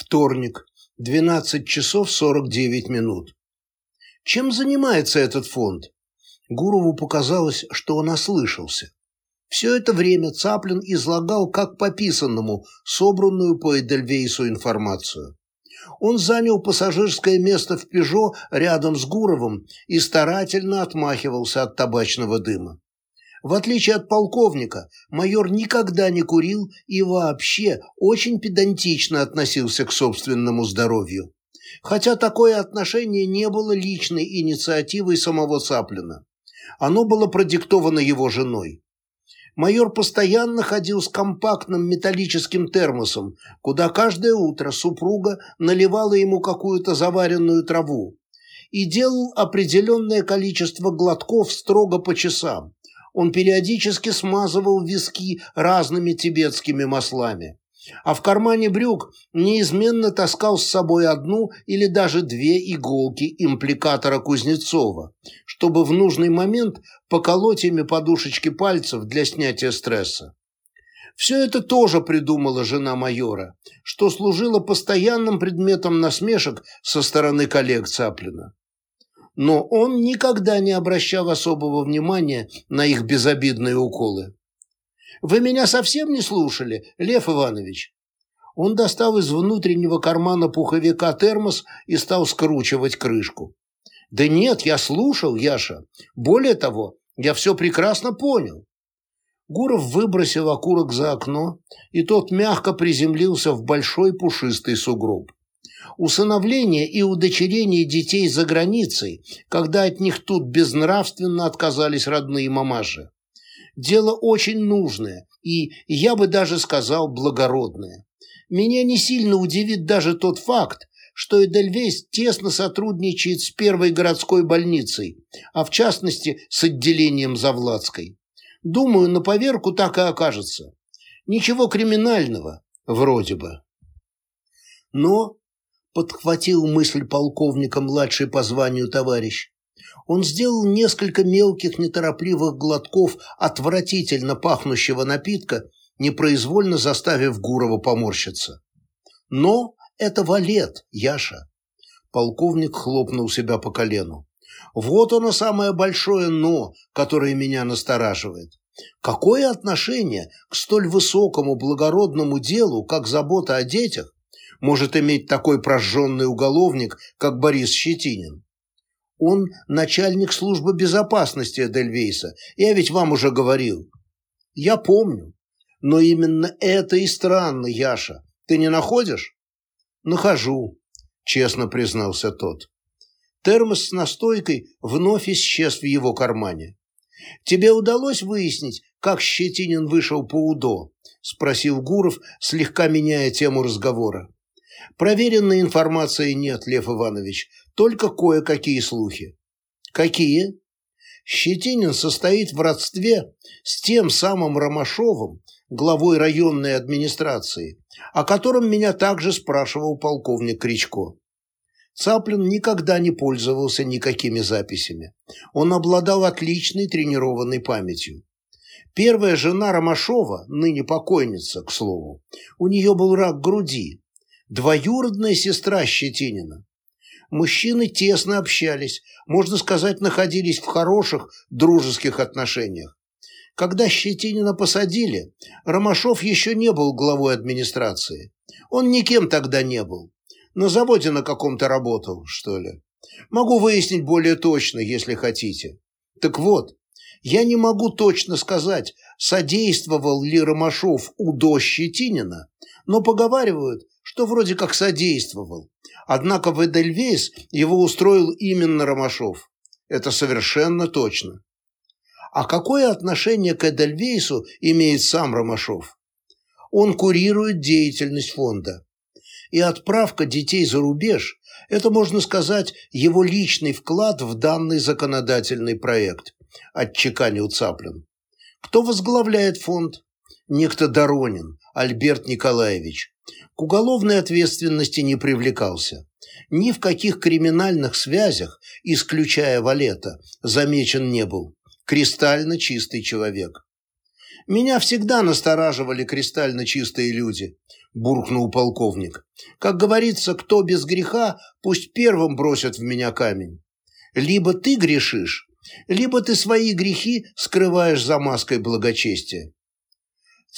Вторник, 12 часов 49 минут. Чем занимается этот фонд? Гурову показалось, что он ослышался. Все это время Цаплин излагал как по писанному собранную по Эдельвейсу информацию. Он занял пассажирское место в «Пежо» рядом с Гуровым и старательно отмахивался от табачного дыма. В отличие от полковника, майор никогда не курил и вообще очень педантично относился к собственному здоровью. Хотя такое отношение не было личной инициативой самого Цаплина. Оно было продиктовано его женой. Майор постоянно ходил с компактным металлическим термосом, куда каждое утро супруга наливала ему какую-то заваренную траву и делал определенное количество глотков строго по часам. Он периодически смазывал виски разными тибетскими маслами а в кармане брюк неизменно таскал с собой одну или даже две иголки импликатора Кузнецова, чтобы в нужный момент поколоть ими подушечки пальцев для снятия стресса. Все это тоже придумала жена майора, что служило постоянным предметом насмешек со стороны коллег Цаплина. Но он никогда не обращал особого внимания на их безобидные уколы. Вы меня совсем не слушали, Лев Иванович?» Он достал из внутреннего кармана пуховика термос и стал скручивать крышку. «Да нет, я слушал, Яша. Более того, я все прекрасно понял». Гуров выбросил окурок за окно, и тот мягко приземлился в большой пушистый сугроб. Усыновление и удочерение детей за границей, когда от них тут безнравственно отказались родные мамаши. Дело очень нужное и, я бы даже сказал, благородное. Меня не сильно удивит даже тот факт, что Эдельвейс тесно сотрудничает с первой городской больницей, а в частности с отделением Завладской. Думаю, на поверку так и окажется. Ничего криминального, вроде бы. Но, подхватил мысль полковника младший по званию товарищ, он сделал несколько мелких неторопливых глотков отвратительно пахнущего напитка, непроизвольно заставив Гурова поморщиться. «Но это валет, Яша!» Полковник хлопнул себя по колену. «Вот оно самое большое «но», которое меня настораживает. Какое отношение к столь высокому благородному делу, как забота о детях, может иметь такой прожженный уголовник, как Борис Щетинин? Он начальник службы безопасности Эдельвейса. Я ведь вам уже говорил. Я помню. Но именно это и странно, Яша. Ты не находишь? Нахожу, честно признался тот. Термос с настойкой вновь исчез в его кармане. Тебе удалось выяснить, как Щетинин вышел по УДО? Спросил Гуров, слегка меняя тему разговора. Проверенной информации нет, Лев Иванович, только кое-какие слухи. Какие? Щетинин состоит в родстве с тем самым Ромашовым, главой районной администрации, о котором меня также спрашивал полковник Кричко. Цаплин никогда не пользовался никакими записями. Он обладал отличной тренированной памятью. Первая жена Ромашова, ныне покойница, к слову, у нее был рак груди, двоюродная сестра Щетинина. Мужчины тесно общались, можно сказать, находились в хороших дружеских отношениях. Когда Щетинина посадили, Ромашов еще не был главой администрации. Он никем тогда не был. На заводе на каком-то работал, что ли. Могу выяснить более точно, если хотите. Так вот, я не могу точно сказать, содействовал ли Ромашов УДО Щетинина, но поговаривают, что вроде как содействовал. Однако в Эдельвейс его устроил именно Ромашов. Это совершенно точно. А какое отношение к Эдельвейсу имеет сам Ромашов? Он курирует деятельность фонда. И отправка детей за рубеж – это, можно сказать, его личный вклад в данный законодательный проект, отчеканил Цаплин. Кто возглавляет фонд? Некто Доронин, Альберт Николаевич к уголовной ответственности не привлекался. Ни в каких криминальных связях, исключая Валета, замечен не был. Кристально чистый человек. Меня всегда настораживали кристально чистые люди. – буркнул полковник. «Как говорится, кто без греха, пусть первым бросят в меня камень. Либо ты грешишь, либо ты свои грехи скрываешь за маской благочестия».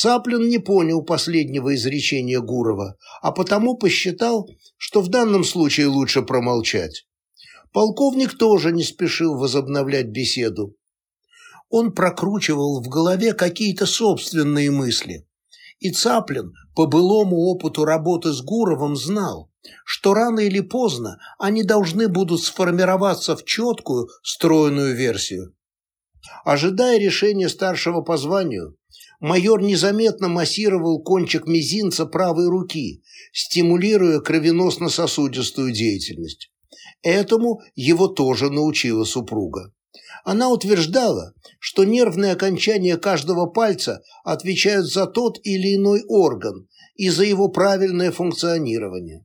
Цаплин не понял последнего изречения Гурова, а потому посчитал, что в данном случае лучше промолчать. Полковник тоже не спешил возобновлять беседу. Он прокручивал в голове какие-то собственные мысли. И Цаплин по былому опыту работы с Гуровым знал, что рано или поздно они должны будут сформироваться в четкую, стройную версию. Ожидая решения старшего по званию, майор незаметно массировал кончик мизинца правой руки, стимулируя кровеносно-сосудистую деятельность. Этому его тоже научила супруга. Она утверждала, что нервные окончания каждого пальца отвечают за тот или иной орган и за его правильное функционирование.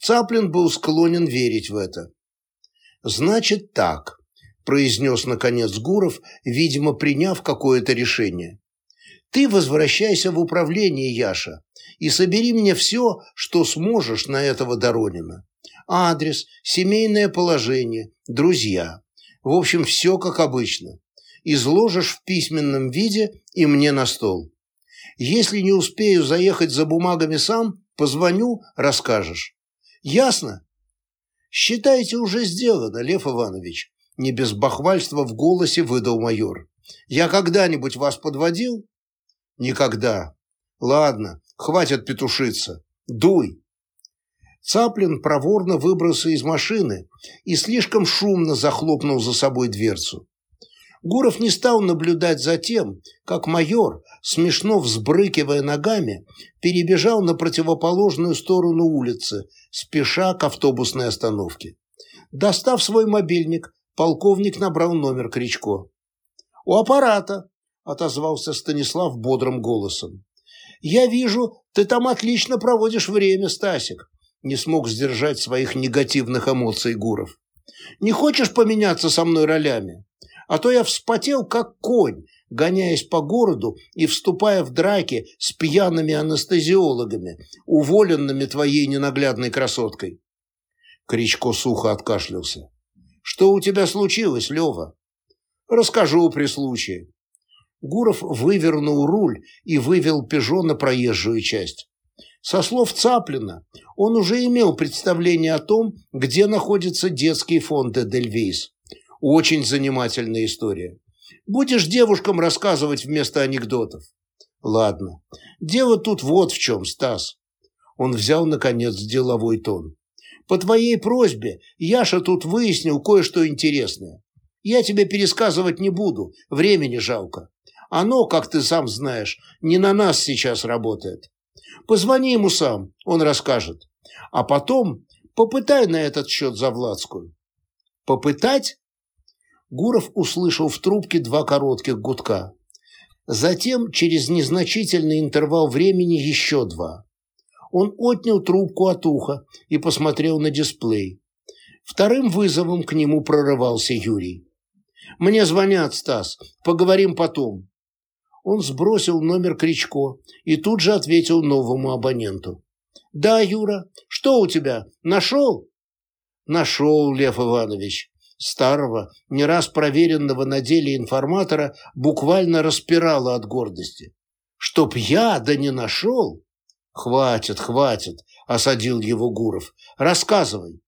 Цаплин был склонен верить в это. «Значит так», – произнес наконец Гуров, видимо, приняв какое-то решение. «Ты возвращайся в управление, Яша, и собери мне все, что сможешь на этого Доронина. Адрес, семейное положение, друзья. В общем, все как обычно. Изложишь в письменном виде и мне на стол. Если не успею заехать за бумагами сам, позвоню, расскажешь. Ясно? Считайте, уже сделано, Лев Иванович. Не без бахвальства в голосе выдал майор. Я когда-нибудь вас подводил? Никогда. Ладно, хватит петушиться. Дуй. Цаплин проворно выбрался из машины и слишком шумно захлопнул за собой дверцу. Гуров не стал наблюдать за тем, как майор, смешно взбрыкивая ногами, перебежал на противоположную сторону улицы, спеша к автобусной остановке. Достав свой мобильник, полковник набрал номер Кричко. «У аппарата!» – отозвался Станислав бодрым голосом. «Я вижу, ты там отлично проводишь время, Стасик не смог сдержать своих негативных эмоций Гуров. «Не хочешь поменяться со мной ролями? А то я вспотел, как конь, гоняясь по городу и вступая в драки с пьяными анестезиологами, уволенными твоей ненаглядной красоткой». Кричко сухо откашлялся. «Что у тебя случилось, Лева?» «Расскажу при случае». Гуров вывернул руль и вывел «Пежо» на проезжую часть. Со слов Цаплина, он уже имел представление о том, где находится детский фонд Эдельвейс. Очень занимательная история. Будешь девушкам рассказывать вместо анекдотов. Ладно. Дело тут вот в чем, Стас. Он взял, наконец, деловой тон. По твоей просьбе Яша тут выяснил кое-что интересное. Я тебе пересказывать не буду, времени жалко. Оно, как ты сам знаешь, не на нас сейчас работает. Позвони ему сам, он расскажет. А потом попытай на этот счет Завладскую. Попытать? Гуров услышал в трубке два коротких гудка. Затем, через незначительный интервал времени, еще два. Он отнял трубку от уха и посмотрел на дисплей. Вторым вызовом к нему прорывался Юрий. «Мне звонят, Стас. Поговорим потом. Он сбросил номер Кричко и тут же ответил новому абоненту. «Да, Юра, что у тебя? Нашел?» «Нашел, Лев Иванович». Старого, не раз проверенного на деле информатора буквально распирало от гордости. «Чтоб я да не нашел?» «Хватит, хватит», — осадил его Гуров. «Рассказывай».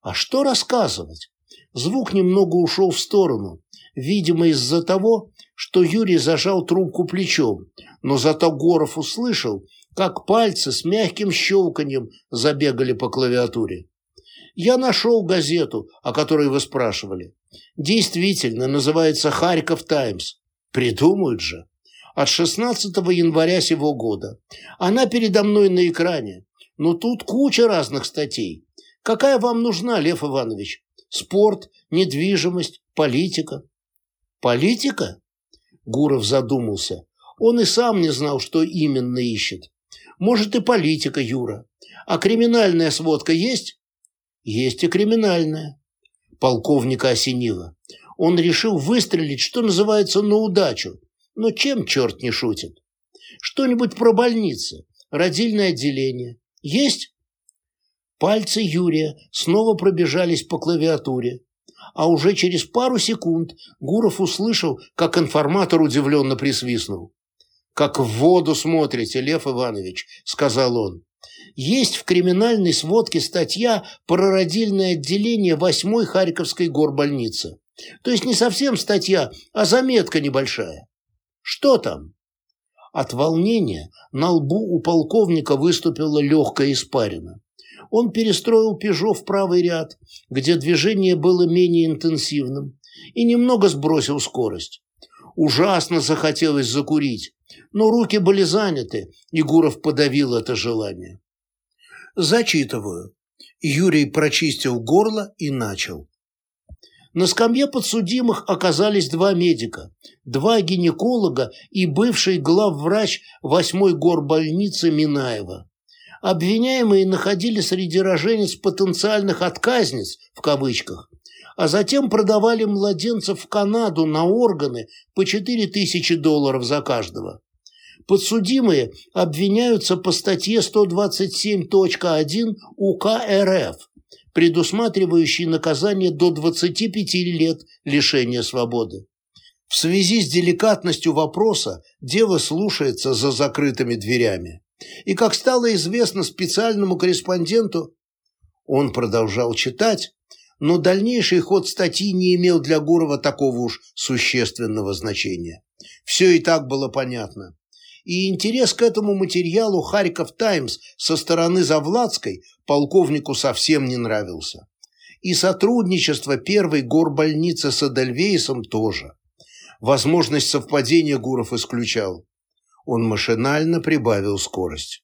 «А что рассказывать?» Звук немного ушел в сторону, видимо, из-за того, что Юрий зажал трубку плечом, но зато Горов услышал, как пальцы с мягким щелканьем забегали по клавиатуре. Я нашел газету, о которой вы спрашивали. Действительно, называется «Харьков Таймс». Придумают же. От 16 января сего года. Она передо мной на экране. Но тут куча разных статей. Какая вам нужна, Лев Иванович? Спорт, недвижимость, политика. Политика? Гуров задумался. Он и сам не знал, что именно ищет. Может, и политика, Юра. А криминальная сводка есть? Есть и криминальная. Полковника осенило. Он решил выстрелить, что называется, на удачу. Но чем черт не шутит? Что-нибудь про больницы. родильное отделение. Есть?» Пальцы Юрия снова пробежались по клавиатуре, а уже через пару секунд Гуров услышал, как информатор удивленно присвистнул. «Как в воду смотрите, Лев Иванович», — сказал он. «Есть в криминальной сводке статья про родильное отделение 8-й Харьковской горбольницы. То есть не совсем статья, а заметка небольшая. Что там?» От волнения на лбу у полковника выступила легкая испарина. Он перестроил «Пежо» в правый ряд, где движение было менее интенсивным, и немного сбросил скорость. Ужасно захотелось закурить, но руки были заняты, и Гуров подавил это желание. «Зачитываю». Юрий прочистил горло и начал. На скамье подсудимых оказались два медика, два гинеколога и бывший главврач восьмой горбольницы Минаева. Обвиняемые находили среди роженец потенциальных «отказниц» в кавычках, а затем продавали младенцев в Канаду на органы по 4000 долларов за каждого. Подсудимые обвиняются по статье 127.1 УК РФ, предусматривающей наказание до 25 лет лишения свободы. В связи с деликатностью вопроса дело слушается за закрытыми дверями. И, как стало известно специальному корреспонденту, он продолжал читать, но дальнейший ход статьи не имел для Гурова такого уж существенного значения. Все и так было понятно. И интерес к этому материалу «Харьков Таймс» со стороны Завладской полковнику совсем не нравился. И сотрудничество первой горбольницы с Эдельвейсом тоже. Возможность совпадения Гуров исключал. Он машинально прибавил скорость.